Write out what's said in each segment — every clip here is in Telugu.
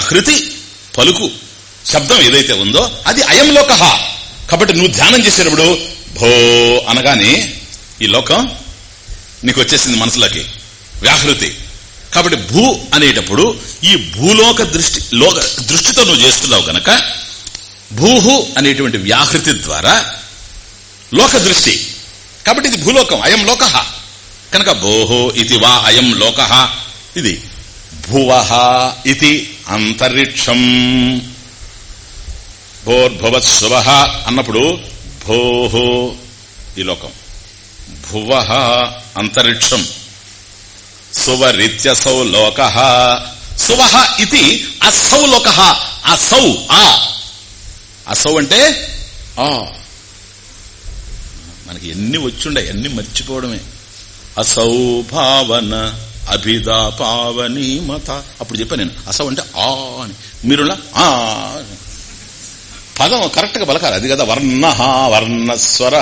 హృతి పలుకు శబ్దం ఏదైతే ఉందో అది అయం లోక. కాబట్టి నువ్వు ధ్యానం చేసేటప్పుడు భో అనగానే ఈ లోకం నీకు వచ్చేసింది మనసులోకి. వ్యాహృతి. కాబట్టి భూ అనేటప్పుడు ఈ భూలోక దృష్టి లోక దృష్టితో నువ్వు చేస్తున్నావు గనక భూహు అనేటువంటి వ్యాహృతి ద్వారా లోక దృష్టి. కాబట్టి ఇది భూలోకం అయం లోక. కనుక భోహో ఇది వా అయం లోక. ఇది భువ ఇది అంతరిక్షం. భోర్భువత్సువ అన్నప్పుడు భోహో ఈ లోకం. భువ అంతరిక్షం. సువరిత్యసౌ లోక. సువ ఇది అసౌ లోక. అసౌ ఆ. అసౌ అంటే ఆ. మనకి ఎన్ని వచ్చుండే ఎన్ని మర్చిపోవడమే. అసౌ భావన. అభిదా పావని మత. అప్పుడు చెప్పాను నేను అసౌ అంటే ఆ అని. మీరులా ఆ పదం కరెక్ట్గా పలకాలి. అది కదా వర్ణ వర్ణస్వర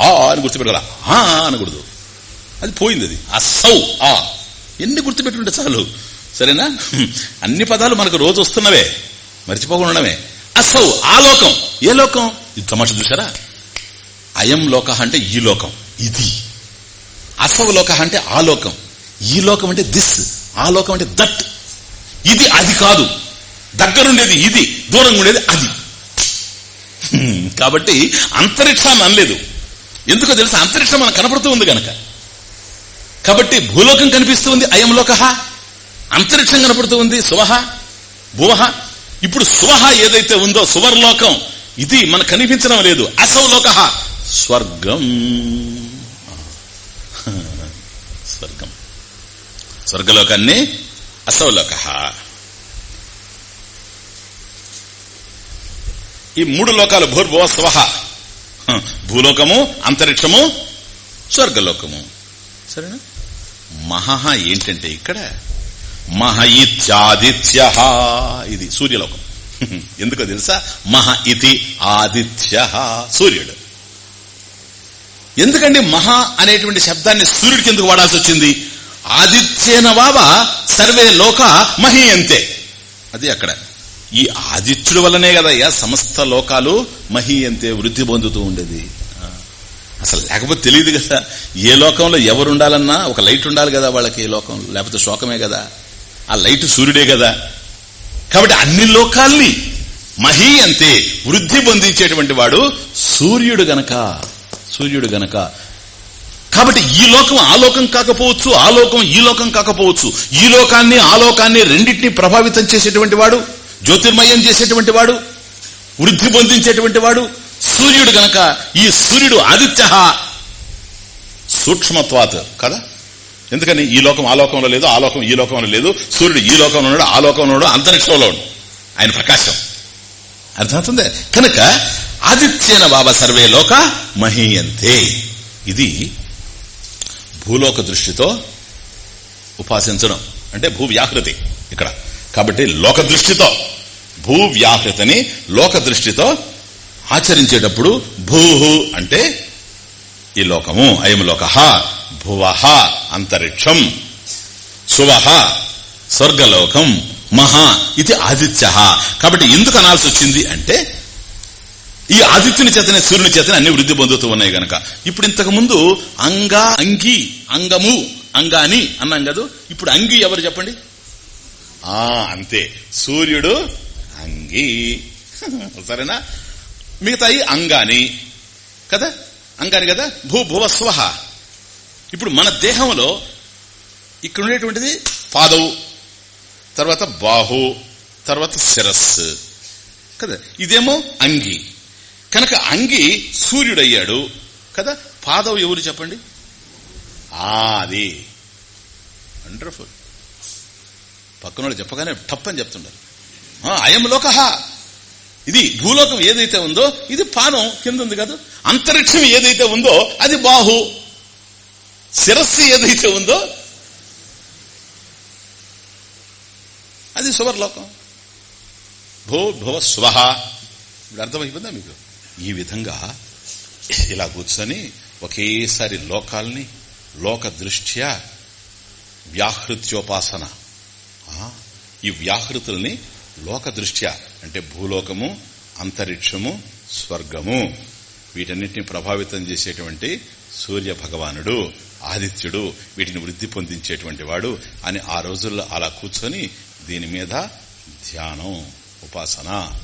ఆ అని గుర్తుపెట్టాల ఆ అనకూడదు. అది పోయింది అది. అసౌ ఆ. ఎన్ని గుర్తుపెట్టుంటే చాలు. సరేనా? అన్ని పదాలు మనకు రోజు వస్తున్నవే. మర్చిపోకుండా అసౌ ఆ లోకం. ఏ లోకం? ఇది తమాష చూసారా అయం లోక అంటే ఈ లోకం. ఇది. అసౌ లోక అంటే ఆ లోకం. ఈ లోకం అంటే దిస్ ఆ లోకం అంటే దట్ ఇది అది కాదు. దగ్గరుండేది ఇది దూరంగా ఉండేది అది కాబట్టి అంతరిక్షాన్ని అనలేదు. ఎందుకో తెలుసా? అంతరిక్షం మనకు కనపడుతూ ఉంది గనక. కాబట్టి భూలోకం కనిపిస్తూ ఉంది అయంలోక అంతరిక్షం కనపడుతూ ఉంది సువహ భువహ ఇప్పుడు సువహ ఏదైతే ఉందో సువర్లోకం ఇది మనకు కనిపించడం లేదు. అసౌలోక స్వర్గం. స్వర్గలోకాన్ని అసౌలోక ఈ మూడు లోకాలు భూర్భువ స్వహ భూలోకము అంతరిక్షము స్వర్గలోకము. సరేనా? మహహ ఏంటంటే ఇక్కడ? మహ ఇత్యాదిత్య ఇది సూర్యలోకం. ఎందుకో తెలుసా? మహ ఇతి ఆదిత్య సూర్యుడు. ఎందుకండి మహా అనేటువంటి శబ్దాన్ని సూర్యుడికి ఎందుకు వాడాల్సి వచ్చింది? ఆదిత్యేన వావ సర్వే లోక మహీయంతే. అది అక్కడ. ఈ ఆదిత్యుడు వల్లనే కదయ్యా సమస్త లోకాలు మహీయంతే వృద్ధి పొందుతూ ఉండేది. అసలు లేకపోతే తెలియదు కదా ఏ లోకంలో ఎవరు ఉండాలన్నా ఒక లైట్ ఉండాలి కదా వాళ్ళకి ఏ లోకం లేకపోతే శోకమే కదా. ఆ లైట్ సూర్యుడే కదా. కాబట్టి అన్ని లోకాల్ని మహీ అంతే వృద్ధి పొందించేటువంటి వాడు సూర్యుడు గనక సూర్యుడు గనక. కాబట్టి ఈ లోకం ఆ లోకం కాకపోవచ్చు ఆ లోకం ఈ లోకం కాకపోవచ్చు. ఈ లోకాన్ని ఆ లోకాన్ని రెండింటినీ ప్రభావితం చేసేటువంటి వాడు జ్యోతిర్మయం చేసేటువంటి వాడు వృద్ధి పొందించేటువంటి వాడు సూర్యుడు గనక ఈ సూర్యుడు ఆదిత్య సూక్ష్మత్వాత్ కదా? ఎందుకని? ఈ లోకం ఆ లోకంలో లేదు ఆ లోకం ఈ లోకంలో లేదు సూర్యుడు ఈ లోకంలో ఉన్నాడు ఆ లోకంలో ఉన్నాడు అంతరిక్షంలో ఆయన ప్రకాశం. అర్థమవుతుంది? కనుక ఆదిత్యన బాబా సర్వే లోక మహీయంతే. ఇది భూలోక దృష్టితో ఉపాసించడం. అంటే భూవ్యాహృతి ఇక్కడ. కాబట్టి లోక దృష్టితో భూవ్యాహృతిని లోక దృష్టితో ఆచరించేటప్పుడు భూహు అంటే ఈ లోకము అయం లోక భువహ అంతరిక్షం సువహ స్వర్గలోకం మహా ఇది ఆదిత్య. కాబట్టి ఎందుకు అనాల్సి వచ్చింది అంటే ఈ ఆదిత్యుని చేతనే సూర్యుని చేతనే అన్ని వృద్ధి పొందుతూ ఉన్నాయి గనక. ఇప్పుడు ఇంతకు ముందు అంగా అంగి అంగము అంగాని అన్నాం కదా? ఇప్పుడు అంగి ఎవరు చెప్పండి? ఆ అంతే. సూర్యుడు అంగి. సరేనా? మిగతాయి అంగాని. కదా? అంగాని కదా? భూ భువస్వ ఇప్పుడు మన దేహంలో ఇక్కడ ఉండేటువంటిది పాదవు తర్వాత బాహు తర్వాత శిరస్సు. కదా? ఇదేమో అంగి. కనుక అంగి సూర్యుడయ్యాడు కదా? పాదవు ఎవరు చెప్పండి? ఆది వండర్ఫుల్ పక్కన వాళ్ళు చెప్పగానే టప్పని చెప్తుండారు అయం లోక. ఇది భూలోకం ఏదైతే ఉందో ఇది పానం కింద ఉంది కదా? అంతరిక్షం ఏదైతే ఉందో అది బాహు. శిరస్సు ఏదైతే ఉందో అది సువర్లోకం. భో భువ స్వహ. ఇప్పుడు అర్థమైపోయిందా మీకు? ఈ విధంగా ఇలా కూర్చొని ఒకేసారి లోకాల్ని లోక దృష్ట్యా వ్యాహృత్యోపాసన. ఈ వ్యాహృతుల్ని లోక దృష్ట్యా అంటే భూలోకము అంతరిక్షము స్వర్గము వీటన్నిటిని ప్రభావితం చేసేటువంటి సూర్య భగవానుడు ఆదిత్యుడు వీటిని వృద్ధి పొందించేటువంటి వాడు అని ఆ రోజుల్లో అలా కూర్చొని దీని మీద ధ్యానం ఉపాసన.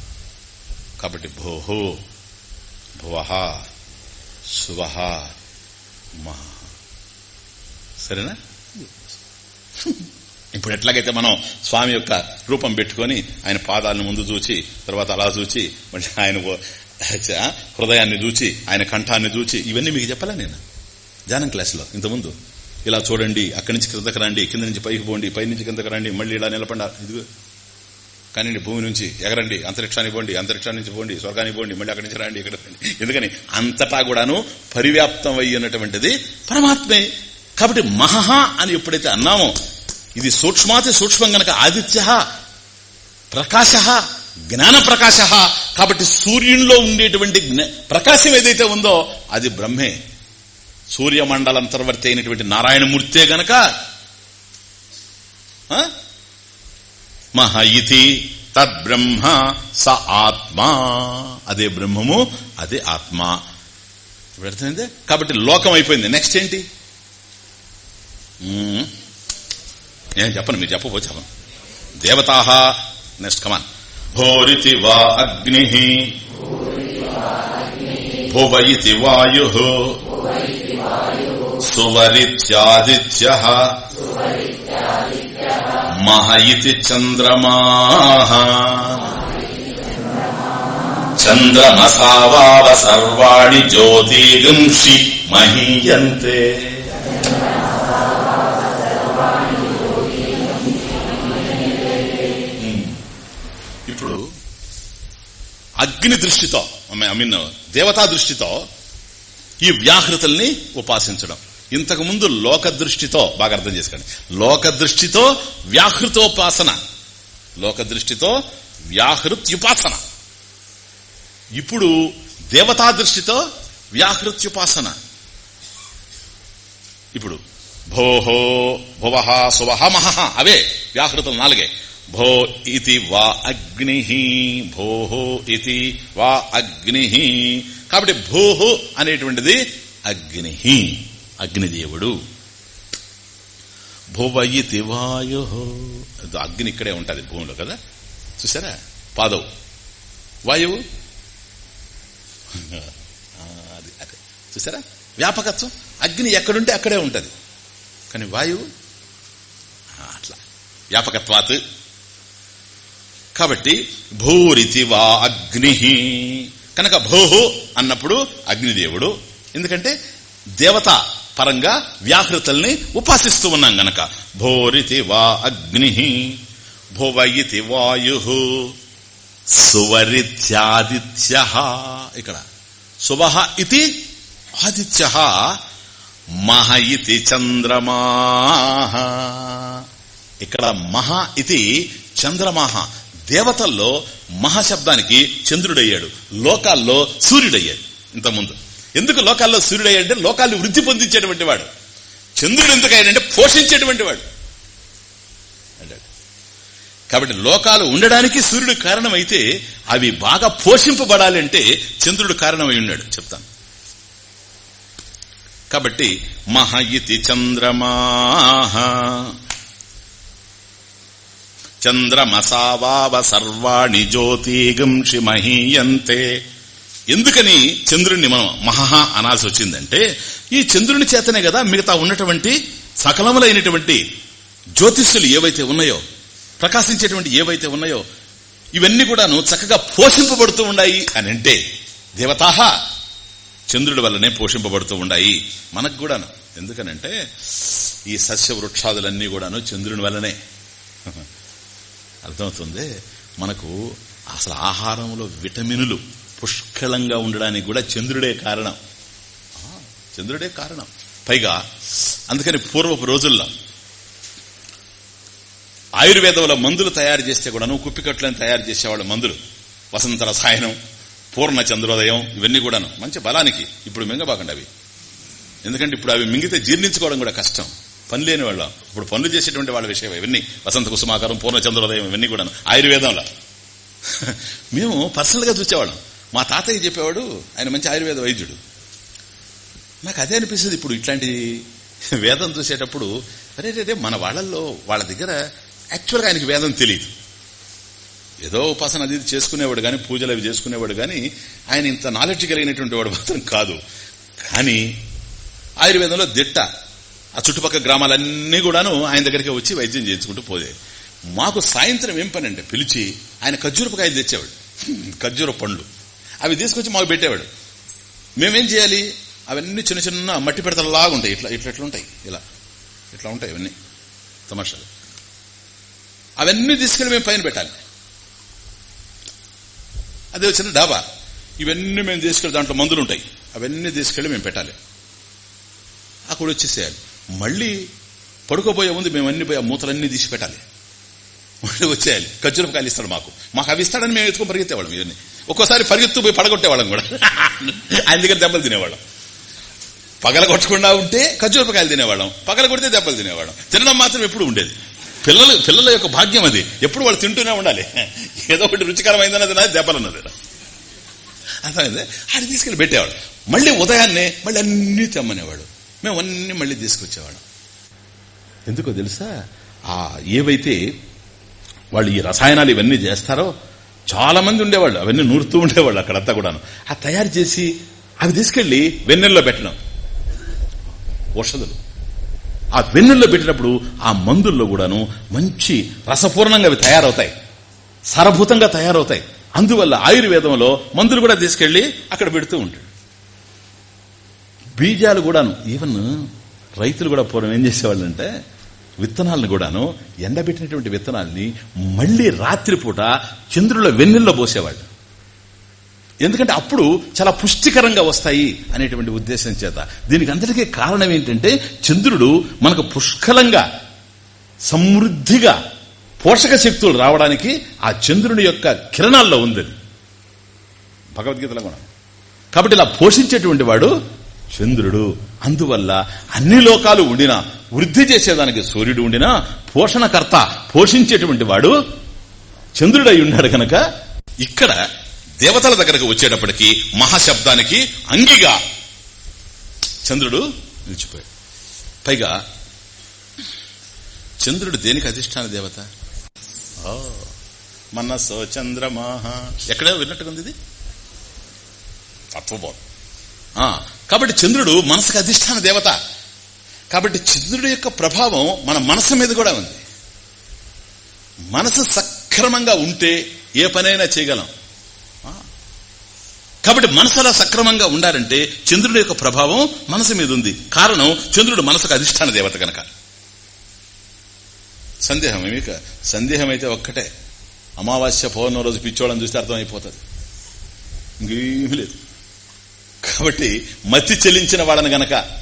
కాబట్టి భోహో భువ శువ మహ. సరేనా? ఇప్పుడు ఎట్లాగైతే మనం స్వామి యొక్క రూపం పెట్టుకొని ఆయన పాదాలను ముందు చూచి తర్వాత అలా చూచి మళ్ళీ ఆయన హృదయాన్ని చూచి ఆయన కంఠాన్ని చూచి ఇవన్నీ మీకు చెప్పాలా నేను? ధ్యానం క్లాసులో ఇంతకుముందు. ఇలా చూడండి అక్కడి నుంచి కిందకి రండి కింద నుంచి పైకి పోండి పై నుంచి కిందకి రండి మళ్ళీ ఇలా నిలబడి ఇదిగో. కానీ భూమి నుంచి ఎగరండి అంతరిక్షానికి పోండి అంతరిక్షాన్ని నుంచి పోండి స్వర్గానికి పోండి మళ్ళీ అక్కడి నుంచి రండి ఇక్కడ రండి. ఎందుకని? అంతటా కూడాను పరివ్యాప్తం అయ్యినటువంటిది పరమాత్మే. కాబట్టి మహహ అని ఎప్పుడైతే అన్నామో ఇది సూక్ష్మాతి సూక్ష్మం గనక ఆదిత్య ప్రకాశ జ్ఞాన ప్రకాశ. కాబట్టి సూర్యునిలో ఉండేటువంటి ప్రకాశం ఏదైతే ఉందో అది బ్రహ్మే. సూర్యమండలంతర్వర్తి అయినటువంటి నారాయణమూర్తే గనక మహ ఇతి తద్బ్రహ్మ స ఆత్మా. అదే బ్రహ్మము అదే ఆత్మ. అర్థమైంది? కాబట్టి లోకం అయిపోయింది. నెక్స్ట్ ఏంటి? నేను చెప్పను మీరు చెప్పబో చెప్పను. దేవతా నెక్స్ట్ కమాన్ భోరితి వా అగ్ని. భువైతి వాయు. సువరిత్యాదిత్య. మహ ఇది చంద్రమా చంద్రమసావావ సర్వాణి జ్యోతిగుంషి మహీయంతే. ఇప్పుడు అగ్ని దృష్టితో ఐ మీన్ దేవతా దృష్టితో ఈ వ్యాహృతుల్ని ఉపాసించడం. ఇంతకుముందు లోక దృష్టితో బాగా అర్థం చేసుకోండి. లోక దృష్టితో వ్యాహృతోపాసన. లోక దృష్టితో వ్యాహృత్యుపాసన. ఇప్పుడు దేవతా దృష్టితో వ్యాహృత్యుపాసన. ఇప్పుడు భోహో భువ శుభ మహ. అవే వ్యాహృతం నాలుగే. భో ఇది వా అగ్ని. భోహో ఇది వా అగ్ని. కాబట్టి భోహో అనేటువంటిది అగ్ని. అగ్నిదేవుడు. భువయితి వాయు అగ్ని ఇక్కడే ఉంటుంది భూమిలో కదా? చూసారా? పాదవు. వాయువు? అది అదే. చూసారా? వ్యాపకత్వం. అగ్ని ఎక్కడుంటే అక్కడే ఉంటుంది. కానీ వాయువు? అట్లా. వ్యాపకత్వాత్. కాబట్టి భూరితి వా అగ్ని. కనుక భూహు అన్నప్పుడు అగ్నిదేవుడు. ఎందుకంటే దేవత పరంగా వ్యాహృతల్ని ఉపాసిస్తూ ఉన్నాం గనక. భోరితి వా అగ్ని భువయితి వాయు సువరిత్యాదిత్య ఇక్కడ. శుభ ఇది ఆదిత్య మహ ఇది చంద్రమా ఇక్కడ మహ ఇది చంద్రమాహ దేవతల్లో మహాశబ్దానికి చంద్రుడయ్యాడు. లోకాల్లో సూర్యుడయ్యాడు ఇంతకుముందు. ఎందుకు లోకాల్లో సూర్యుడయ్యంటే లోకాన్ని వృద్ధి పొందించేటువంటి వాడు. చంద్రుడు ఎందుకు అయ్యాడంటే పోషించేటువంటి వాడు. కాబట్టి లోకాలు ఉండడానికి సూర్యుడు కారణమైతే అవి బాగా పోషింపబడాలంటే చంద్రుడు కారణమై ఉన్నాడు. చెప్తాను. కాబట్టి మహయితి ఇతి చంద్రమా చంద్రమసావావ సర్వాణి జ్యోతిగంషి మహీయంతే. ఎందుకని చంద్రుణ్ణి మనం మహా అనాల్సి వచ్చిందంటే ఈ చంద్రుని చేతనే కదా మిగతా ఉన్నటువంటి సకలములైనటువంటి జ్యోతిష్యులు ఏవైతే ఉన్నాయో ప్రకాశించేటువంటి ఏవైతే ఉన్నాయో ఇవన్నీ కూడాను చక్కగా పోషింపబడుతూ ఉన్నాయి అని అంటే దేవతాహ చంద్రుడి వల్లనే పోషింపబడుతూ ఉన్నాయి మనకు కూడాను. ఎందుకనంటే ఈ సస్య వృక్షాదులన్నీ కూడాను చంద్రుని వల్లనే. అర్థమవుతుంది? మనకు అసలు ఆహారంలో విటమినులు పుష్కలంగా ఉండడానికి కూడా చంద్రుడే కారణం. చంద్రుడే కారణం. పైగా అందుకని పూర్వపు రోజుల్లో ఆయుర్వేదంలో మందులు తయారు చేస్తే కూడాను కుప్పికట్లను తయారు చేసేవాళ్ళు మందులు. వసంత రసాయనం పూర్ణ చంద్రోదయం ఇవన్నీ కూడాను. మంచి బలానికి ఇప్పుడు మింగబాకండి అవి. ఎందుకంటే ఇప్పుడు అవి మింగితే జీర్ణించుకోవడం కూడా కష్టం. పని లేని వాళ్ళ. ఇప్పుడు పనులు చేసేటువంటి వాళ్ళ విషయం ఇవన్నీ. వసంత కుసుమాకారం పూర్ణ చంద్రోదయం ఇవన్నీ కూడాను. ఆయుర్వేదంలో. మేము పర్సనల్గా చూసేవాళ్ళం. మా తాతయ్య చెప్పేవాడు ఆయన మంచి ఆయుర్వేద వైద్యుడు. నాకు అదే అనిపిస్తుంది ఇప్పుడు ఇట్లాంటి వేదం చూసేటప్పుడు అరే రే మన వాళ్ళల్లో వాళ్ళ దగ్గర యాక్చువల్గా ఆయనకి వేదం తెలియదు ఏదో ఉపాసన అది చేసుకునేవాడు కానీ పూజలు అవి చేసుకునేవాడు కానీ ఆయన ఇంత నాలెడ్జ్ కలిగినటువంటి వాడు మాత్రం కాదు. కానీ ఆయుర్వేదంలో దిట్ట ఆ చుట్టుపక్కల గ్రామాలన్నీ కూడాను ఆయన దగ్గరికి వచ్చి వైద్యం చేయించుకుంటూ పోదే మాకు సాయంత్రం ఏం పని అంటే పిలిచి ఆయన ఖర్జూరపకాయలు తెచ్చేవాడు. ఖర్జూర పండ్లు. అవి తీసుకొచ్చి మాకు పెట్టేవాడు. మేమేం చేయాలి? అవన్నీ చిన్న చిన్న మట్టి పెడతలాగా ఉంటాయి. ఇట్లా ఇట్లా ఇట్లా ఉంటాయి. ఇలా. ఇట్లా ఉంటాయి అవన్నీ. తమాషాలు. అవన్నీ తీసుకెళ్ళి మేము పైన పెట్టాలి. అదే వచ్చిన డాబా. ఇవన్నీ మేము తీసుకెళ్ళి దాంట్లో మందులు ఉంటాయి. అవన్నీ తీసుకెళ్ళి మేము పెట్టాలి. అక్కడ వచ్చేసేయాలి మళ్ళీ పడుకోబోయే ముందు మేము అన్ని పోయి ఆ మూతలన్నీ తీసి పెట్టాలి. మళ్ళీ వచ్చేయాలి ఖర్జూరపకాయలు ఇస్తాడు మాకు. మాకు అవి ఇస్తాడని మేము ఎత్తుకొని పరిగెత్తేవాళ్ళం ఇవన్నీ. ఒక్కోసారి పరిగెత్తు పోయి పడగొట్టేవాళ్ళం కూడా. ఆయన దగ్గర దెబ్బలు తినేవాళ్ళం. పగల కొట్టకుండా ఉంటే ఖర్జూరపకాయలు తినేవాళ్ళం. పగల కొడితే దెబ్బలు తినేవాళ్ళం. తినడం మాత్రం ఎప్పుడు ఉండేది. పిల్లలు పిల్లల యొక్క భాగ్యం అది. ఎప్పుడు వాళ్ళు తింటూనే ఉండాలి. ఏదో ఒకటి రుచికరమైందన్నది నాది దెబ్బలన్నది. అర్థమైంది? అది తీసుకెళ్ళి పెట్టేవాడు మళ్ళీ ఉదయాన్నే మళ్ళీ అన్ని తెమ్మనేవాడు మేము అన్ని మళ్ళీ తీసుకొచ్చేవాడు ఎందుకో తెలుసా? ఆ ఏవైతే వాళ్ళు ఈ రసాయనాలు ఇవన్నీ చేస్తారో చాలా మంది ఉండేవాళ్ళు అవన్నీ నూరుతూ ఉండేవాళ్ళు అక్కడంతా కూడాను. ఆ తయారు చేసి అవి తీసుకెళ్ళి వెన్నెల్లో పెట్టడం. ఔషధులు. ఆ వెన్నెల్లో పెట్టినప్పుడు ఆ మందుల్లో కూడాను మంచి రసపూర్ణంగా అవి తయారవుతాయి. సరభూతంగా తయారవుతాయి. అందువల్ల ఆయుర్వేదంలో మందులు కూడా తీసుకెళ్ళి అక్కడ పెడుతూ ఉంటాడు. బీజాలు కూడాను ఈవెన్ రైతులు కూడా పూర్వం ఏం చేసేవాళ్ళంటే విత్తనాలను కూడాను ఎండబెట్టినటువంటి విత్తనాల్ని మళ్ళీ రాత్రిపూట చంద్రుల వెన్నెల్లో పోసేవాళ్ళు. ఎందుకంటే అప్పుడు చాలా పుష్టికరంగా వస్తాయి అనేటువంటి ఉద్దేశం చేత. దీనికి అందరికీ కారణం ఏంటంటే చంద్రుడు మనకు పుష్కలంగా సమృద్ధిగా పోషక శక్తులు రావడానికి ఆ చంద్రుని యొక్క కిరణాల్లో ఉంది భగవద్గీతలో కూడా. కాబట్టి ఇలా పోషించేటువంటి వాడు చంద్రుడు. అందువల్ల అన్ని లోకాలు ఉండినా వృద్ధి చేసేదానికి సూర్యుడు ఉండినా పోషణకర్త పోషించేటువంటి వాడు చంద్రుడై ఉన్నాడు కనుక ఇక్కడ దేవతల దగ్గరకు వచ్చేటప్పటికి మహాశబ్దానికి అంగిగా చంద్రుడు నిలిచిపోయాడు. పైగా చంద్రుడు దేనికి అధిష్టాన దేవత? మనసో చంద్రమాహ ఎక్కడో విన్నట్టుగా ఉంది ఇది? తత్వబోధం. కాబట్టి చంద్రుడు మనసుకు అధిష్టాన దేవత. కాబట్టి చంద్రుడి యొక్క ప్రభావం మన మనసు మీద కూడా ఉంది. మనసు సక్రమంగా ఉంటే ఏ పనైనా చేయగలం. కాబట్టి మనసు అలా సక్రమంగా ఉండాలంటే చంద్రుడి యొక్క ప్రభావం మనసు మీద ఉంది. కారణం చంద్రుడు మనసుకు అధిష్టాన దేవత కనుక సందేహం మీకు సందేహం అయితే ఒక్కటే. అమావాస్య పౌర్ణం రోజు పిచ్చోళ్ళని చూస్తే అర్థమైపోతుంది. ఇంకేమీ లేదు. కాబట్టి మతి చెల్లించిన వాళ్ళని గనక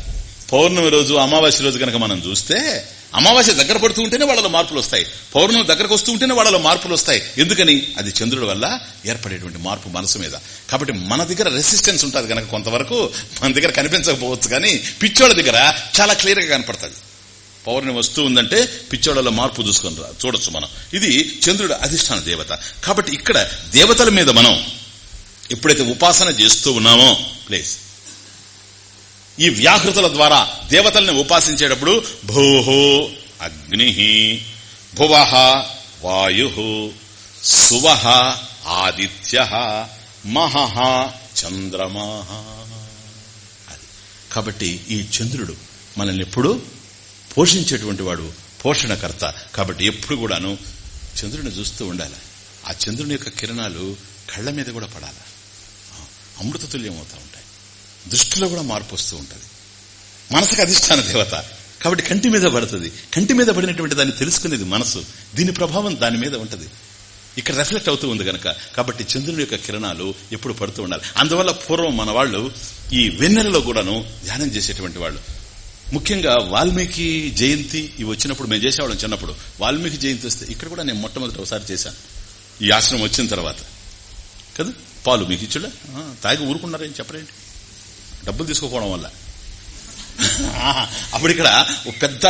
పౌర్ణమి రోజు అమావాస్య రోజు గనక మనం చూస్తే అమావాస్య దగ్గర పడుతూ ఉంటేనే వాళ్ళలో మార్పులు వస్తాయి. పౌర్ణమి దగ్గరకు వస్తూ ఉంటేనే వాళ్ళలో మార్పులు వస్తాయి. ఎందుకని? అది చంద్రుడి వల్ల ఏర్పడేటువంటి మార్పు మనసు మీద. కాబట్టి మన దగ్గర రెసిస్టెన్స్ ఉంటుంది కనుక కొంతవరకు. మన దగ్గర కనిపించకపోవచ్చు కానీ పిచ్చోళ్ళ దగ్గర చాలా క్లియర్గా కనపడుతుంది. పౌర్ణమి వస్తూ ఉందంటే పిచ్చోళ్ళలో మార్పు చూసుకొని చూడొచ్చు మనం. ఇది చంద్రుడు అధిష్టాన దేవత. కాబట్టి ఇక్కడ దేవతల మీద మనం ఎప్పుడైతే ఉపాసన చేస్తూ ఉన్నామో ప్లీజ్ ఈ వ్యాహృతుల ద్వారా దేవతల్ని ఉపాసించేటప్పుడు భూహో అగ్ని భువ వాయు సువ ఆదిత్య మహ చంద్రమా అది. కాబట్టి ఈ చంద్రుడు మనల్ని ఎప్పుడు పోషించేటువంటి వాడు పోషణకర్త. కాబట్టి ఎప్పుడు కూడాను చంద్రుని చూస్తూ ఉండాలి. ఆ చంద్రుని యొక్క కిరణాలు కళ్ళ మీద కూడా పడాలి. అమృతతుల్యం అవుతా ఉంటాయి. దృష్టిలో కూడా మార్పు వస్తూ ఉంటుంది. మనసుకు అధిష్టాన దేవత. కాబట్టి కంటి మీద పడుతుంది. కంటి మీద పడినటువంటి దాన్ని తెలుసుకునేది మనసు. దీని ప్రభావం దాని మీద ఉంటుంది. ఇక్కడ రిఫ్లెక్ట్ అవుతూ ఉంది గనక. కాబట్టి చంద్రుని యొక్క కిరణాలు ఎప్పుడు పడుతూ ఉండాలి. అందువల్ల పూర్వం మన వాళ్ళు ఈ వెన్నెలలో కూడాను ధ్యానం చేసేటువంటి వాళ్ళు. ముఖ్యంగా వాల్మీకి జయంతి ఇవి వచ్చినప్పుడు మేము చేసేవాళ్ళం చిన్నప్పుడు. వాల్మీకి జయంతి వస్తే ఇక్కడ కూడా నేను మొట్టమొదటి ఒకసారి చేశాను. ఈ ఆశ్రమం వచ్చిన తర్వాత. కదా? పాలు మీకు ఇచ్చుడా? తాగి ఊరుకున్నారేం చెప్పరేంటి? డబ్బులు తీసుకోపోవడం వల్ల. అప్పుడు ఇక్కడ ఒక పెద్ద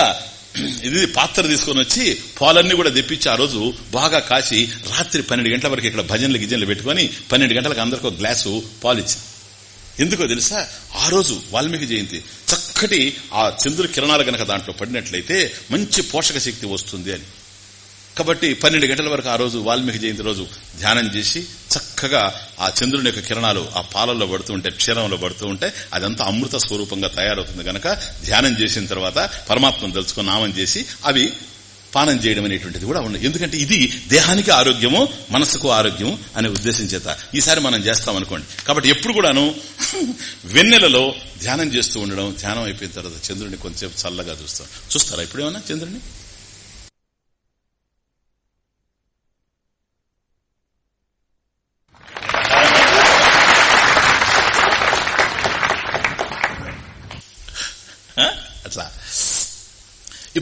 ఇది పాత్ర తీసుకొని వచ్చి పాలన్నీ కూడా తెప్పించి ఆ రోజు బాగా కాసి రాత్రి పన్నెండు గంటల వరకు ఇక్కడ భజనలు గిజనలు పెట్టుకుని పన్నెండు గంటలకు అందరికి ఒక గ్లాసు పాలు ఇచ్చింది ఎందుకో తెలుసా? ఆ రోజు వాల్మీకి జయంతి. చక్కటి ఆ చంద్రుడి కిరణాలు గనక దాంట్లో పడినట్లయితే మంచి పోషక శక్తి వస్తుంది అని. కాబట్టి పన్నెండు గంటల వరకు ఆ రోజు వాల్మీకి జయంతి రోజు ధ్యానం చేసి చక్కగా ఆ చంద్రుని యొక్క కిరణాలు ఆ పాలల్లో పడుతూ ఉంటే క్షీరంలో పడుతూ ఉంటే అదంతా అమృత స్వరూపంగా తయారవుతుంది గనక ధ్యానం చేసిన తర్వాత పరమాత్మను తెలుసుకుని నామం చేసి అవి పానం చేయడం అనేటువంటిది కూడా ఉండదు ఎందుకంటే ఇది దేహానికి ఆరోగ్యము మనసుకు ఆరోగ్యము అనే ఉద్దేశం చేత ఈసారి మనం చేస్తాం అనుకోండి. కాబట్టి ఎప్పుడు కూడాను వెన్నెలలో ధ్యానం చేస్తూ ఉండడం ధ్యానం అయిపోయిన తర్వాత చంద్రుడిని కొంచెంసేపు చల్లగా చూస్తాం. చూస్తారా ఇప్పుడేమన్నా చంద్రుడిని అట్లా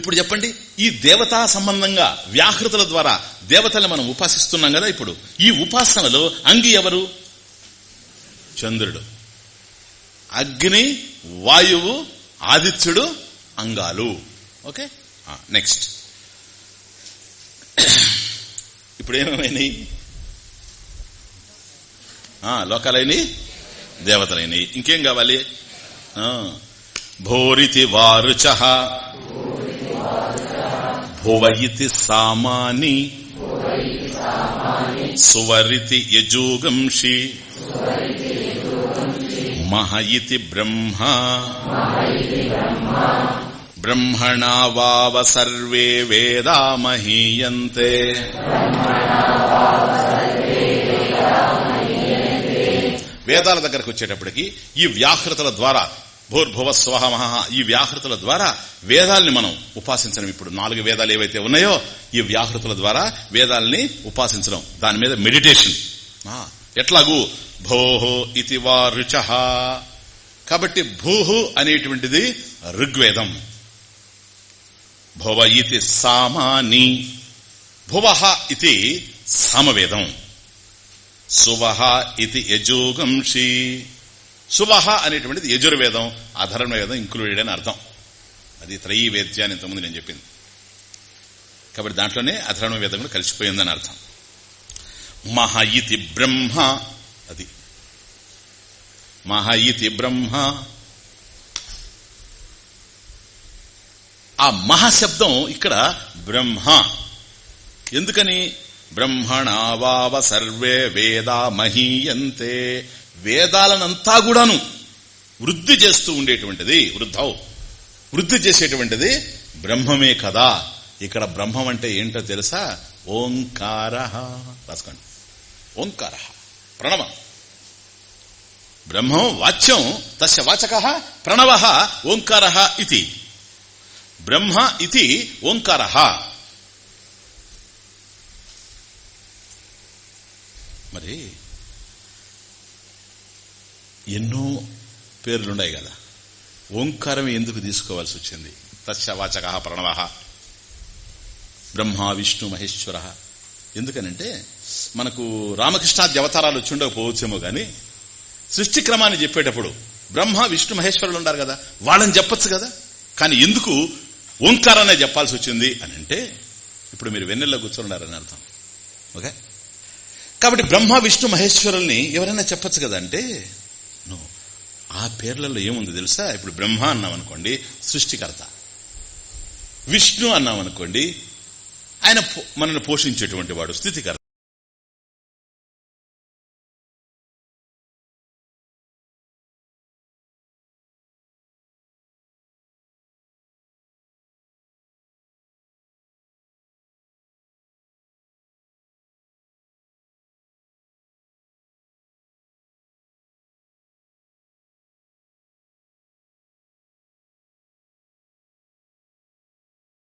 ఇప్పుడు చెప్పండి ఈ దేవతా సంబంధంగా వ్యాహృతుల ద్వారా దేవతలు మనం ఉపాసిస్తున్నాం కదా ఇప్పుడు. ఈ ఉపాసనలో అంగి ఎవరు? చంద్రుడు. అగ్ని వాయువు ఆదిత్యుడు అంగాలు. ఓకే? నెక్స్ట్. ఇప్పుడు ఏమేమైనాయి లోకాలైనవి? దేవతలైనవి. ఇంకేం కావాలి? భోరితి వారుచ. భువయితి సామాని సువరితి యజూగంషి మహయితి బ్రహ్మ బ్రహ్మణా వావ సర్వే వేదా మహీయంతే వేదాల దగ్గరకు వచ్చేటప్పటికి ఈ వ్యాహృతల ద్వారా భూర్భువ స్వహ మహా ఈ వ్యాహృతుల ద్వారా వేదాల్ని మనం ఉపాసించడం ఇప్పుడు నాలుగు వేదాలు ఏవైతే ఉన్నాయో ఈ వ్యాహృతుల ద్వారా వేదాల్ని ఉపాసించడం దాని మీద మెడిటేషన్. ఎట్లాగూ భోహో ఇది వా రుచ. కాబట్టి భూహు అనేటువంటిది ఋగ్వేదం. భువ ఇది సామాని. భువ ఇది సామవేదం. సువహ ఇది యజోగంషి. సువహ అనేటువంటిది యజుర్వేదం అధర్మవేదం ఇంక్లూడెడ్ అని అర్థం. అది త్రయీ వేద్య అని ఇంతకుముందు నేను చెప్పింది. కాబట్టి దాంట్లోనే అధర్మ వేదం కూడా కలిసిపోయిందని అర్థం. మహ ఇతి బ్రహ్మ అది. మహ ఇతి బ్రహ్మ. ఆ మహాశబ్దం ఇక్కడ బ్రహ్మ. ఎందుకని? బ్రహ్మణావావ సర్వే వేదా మహీయంతే. వేదాలనంతా కూడాను వృద్ధి చేస్తూ ఉండేటువంటిది. వృద్ధవు. వృద్ధి చేసేటువంటిది బ్రహ్మమే కదా. ఇక్కడ బ్రహ్మం అంటే ఏంటో తెలుసా? ఓంకార. రాసుకోండి. ఓంకార. ప్రణవం. బ్రహ్మం వాచ్యం తస్య వాచక. ప్రణవ ఓంకార ఇది. బ్రహ్మ ఇది ఓంకార. మరి ఎన్నో పేర్లున్నాయి కదా. ఓంకారం ఎందుకు తీసుకోవాల్సి వచ్చింది తస్యవాచక ప్రణవ. బ్రహ్మ విష్ణు మహేశ్వర. ఎందుకనంటే మనకు రామకృష్ణాది అవతారాలు వచ్చి ఉండకపోవచ్చేమో గాని సృష్టి క్రమాన్ని చెప్పేటప్పుడు బ్రహ్మ విష్ణు మహేశ్వరులు ఉన్నారు కదా. వాళ్ళని చెప్పచ్చు కదా. కానీ ఎందుకు ఓంకారాన్ని చెప్పాల్సి వచ్చింది అని అంటే ఇప్పుడు మీరు వెన్నెల్లో కూర్చొని అర్థం. ఓకే? కాబట్టి బ్రహ్మ విష్ణు మహేశ్వరుల్ని ఎవరైనా చెప్పచ్చు కదా అంటే ఆ పేర్లలో ఏముంది తెలుసా? ఇప్పుడు బ్రహ్మ అన్నాం అనుకోండి సృష్టికర్త. విష్ణు అన్నాం అనుకోండి ఆయన మనల్ని పోషించేటువంటి వాడు స్థితికర్త.